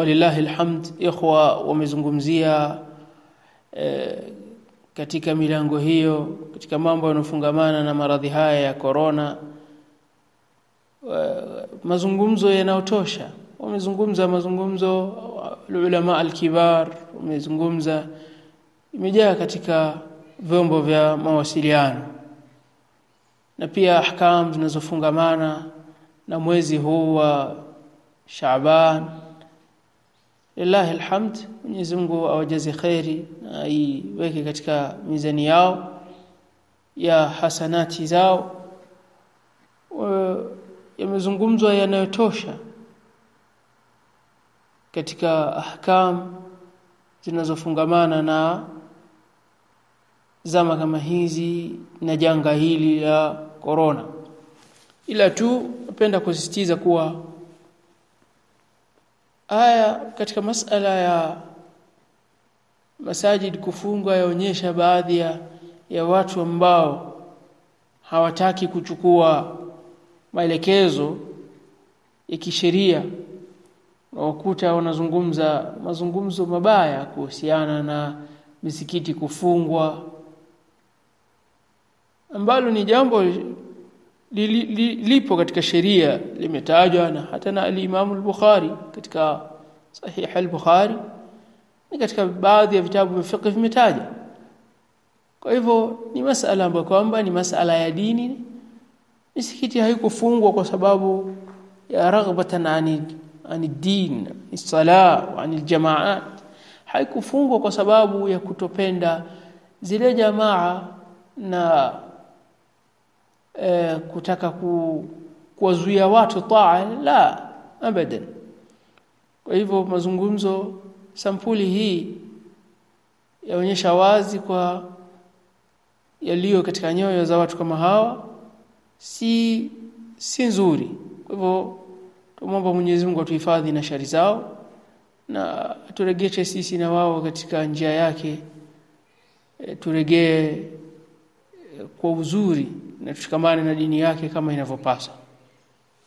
walillahi alhamd ikhwa wamezungumzia e, katika milango hiyo katika mambo yanofungamana na maradhi haya ya korona mazungumzo yanayotosha. Wamezungumza mazungumzo ulama alkibar wamezungumza imejaa katika vyombo vya mawasiliano. Na pia ahkam zinazofungamana na mwezi huu wa Shaaban lillahi alhamd Mwenyezi Mungu awajaze khairi na aiweke katika mizani yao ya hasanati zao. Yamezungumzwa yanayotosha katika ahkam zinazofungamana na zama kama hizi na janga hili la korona ila tu napenda kusisitiza kuwa aya katika masala ya masajid kufungwa yaonyesha baadhi ya, ya watu ambao hawataki kuchukua maelekezo ya kisheria. Wakuta wanazungumza mazungumzo mabaya kuhusiana na misikiti kufungwa ambalo ni jambo li, li, li, lipo katika sheria limetajwa na hata na al-Imam al-Bukhari katika sahih al-Bukhari ni katika baadhi ya vitabu vya fiqh vimetaja kwa hivyo ni masala ambayo kwamba ni masala ya dini misikiti haikufungwa kwa sababu ya raghbatan ani ani din sala wa ani jamaat haikufungwa kwa sababu ya kutopenda zile jamaa na e, kutaka ku, kuwazuia watu taa la abadan kwa hivyo mazungumzo sampuli hii yaonyesha wazi kwa yaliyo katika nyoyo za watu kama hawa si si nzuri. Kwa hivyo tumomba Mwenyezi Mungu atuhifadhi na shari zao na turegeshe sisi na wao katika njia yake e, turegee e, kwa uzuri na tushikamane na dini yake kama inavyopasa